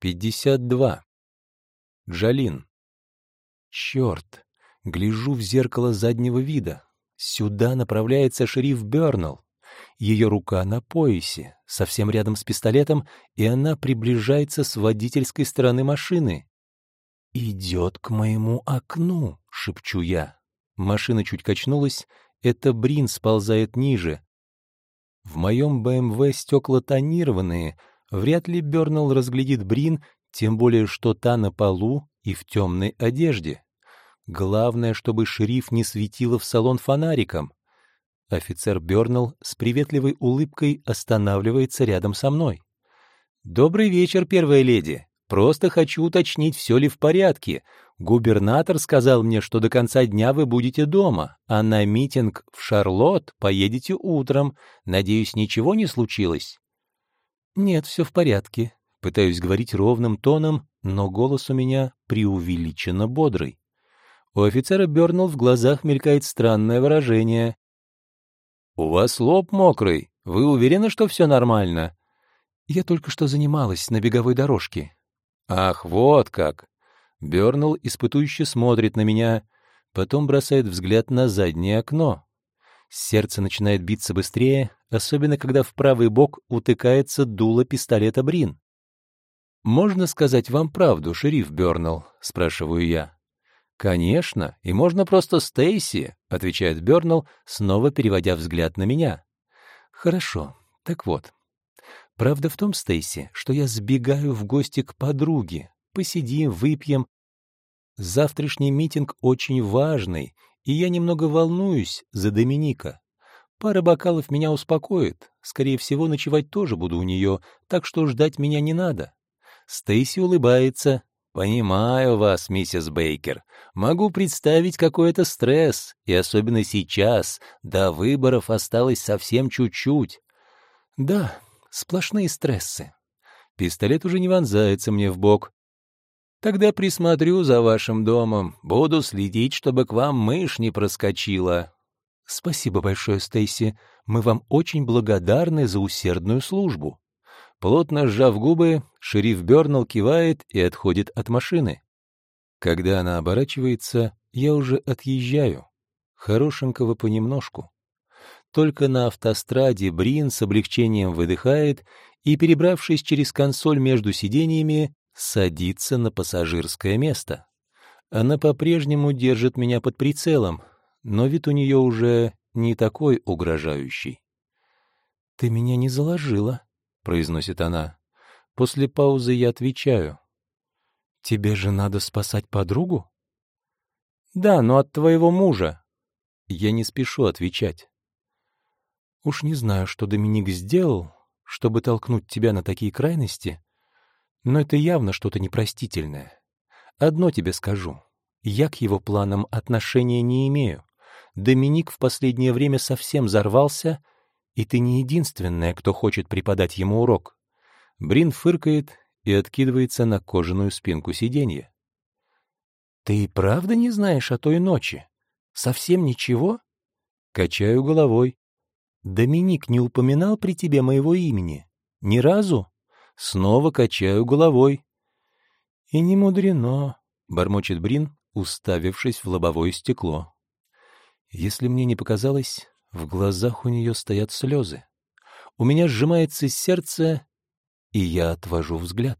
Пятьдесят два. Джалин. Черт! Гляжу в зеркало заднего вида. Сюда направляется шериф Бернелл. Ее рука на поясе, совсем рядом с пистолетом, и она приближается с водительской стороны машины. «Идет к моему окну», — шепчу я. Машина чуть качнулась, это Брин сползает ниже. В моем БМВ стекла тонированные, вряд ли Бернелл разглядит Брин, тем более что та на полу и в темной одежде. Главное, чтобы шериф не светила в салон фонариком. Офицер Бернелл с приветливой улыбкой останавливается рядом со мной. «Добрый вечер, первая леди. Просто хочу уточнить, все ли в порядке. Губернатор сказал мне, что до конца дня вы будете дома, а на митинг в Шарлотт поедете утром. Надеюсь, ничего не случилось?» «Нет, все в порядке». Пытаюсь говорить ровным тоном, но голос у меня преувеличенно бодрый. У офицера Бернелл в глазах мелькает странное выражение. «У вас лоб мокрый. Вы уверены, что все нормально?» «Я только что занималась на беговой дорожке». «Ах, вот как!» Бернелл испытующе смотрит на меня, потом бросает взгляд на заднее окно. Сердце начинает биться быстрее, особенно когда в правый бок утыкается дуло пистолета Брин. «Можно сказать вам правду, шериф Бернелл?» — спрашиваю я. «Конечно, и можно просто Стейси», — отвечает Бернелл, снова переводя взгляд на меня. «Хорошо, так вот. Правда в том, Стейси, что я сбегаю в гости к подруге. Посидим, выпьем. Завтрашний митинг очень важный, и я немного волнуюсь за Доминика. Пара бокалов меня успокоит. Скорее всего, ночевать тоже буду у нее, так что ждать меня не надо». Стейси улыбается, «Понимаю вас, миссис Бейкер. Могу представить какой это стресс, и особенно сейчас, до выборов осталось совсем чуть-чуть». «Да, сплошные стрессы. Пистолет уже не вонзается мне в бок. Тогда присмотрю за вашим домом, буду следить, чтобы к вам мышь не проскочила». «Спасибо большое, Стейси. Мы вам очень благодарны за усердную службу». Плотно сжав губы, шериф Бернелл кивает и отходит от машины. Когда она оборачивается, я уже отъезжаю. Хорошенького понемножку. Только на автостраде Брин с облегчением выдыхает и, перебравшись через консоль между сиденьями, садится на пассажирское место. Она по-прежнему держит меня под прицелом, но вид у нее уже не такой угрожающий. «Ты меня не заложила», — произносит она. После паузы я отвечаю. «Тебе же надо спасать подругу?» «Да, но от твоего мужа». Я не спешу отвечать. «Уж не знаю, что Доминик сделал, чтобы толкнуть тебя на такие крайности, но это явно что-то непростительное. Одно тебе скажу. Я к его планам отношения не имею. Доминик в последнее время совсем взорвался и ты не единственная, кто хочет преподать ему урок. Брин фыркает и откидывается на кожаную спинку сиденья. «Ты правда не знаешь о той ночи? Совсем ничего?» Качаю головой. «Доминик не упоминал при тебе моего имени? Ни разу?» Снова качаю головой. «И не мудрено», — бормочет Брин, уставившись в лобовое стекло. Если мне не показалось, в глазах у нее стоят слезы. У меня сжимается сердце, и я отвожу взгляд.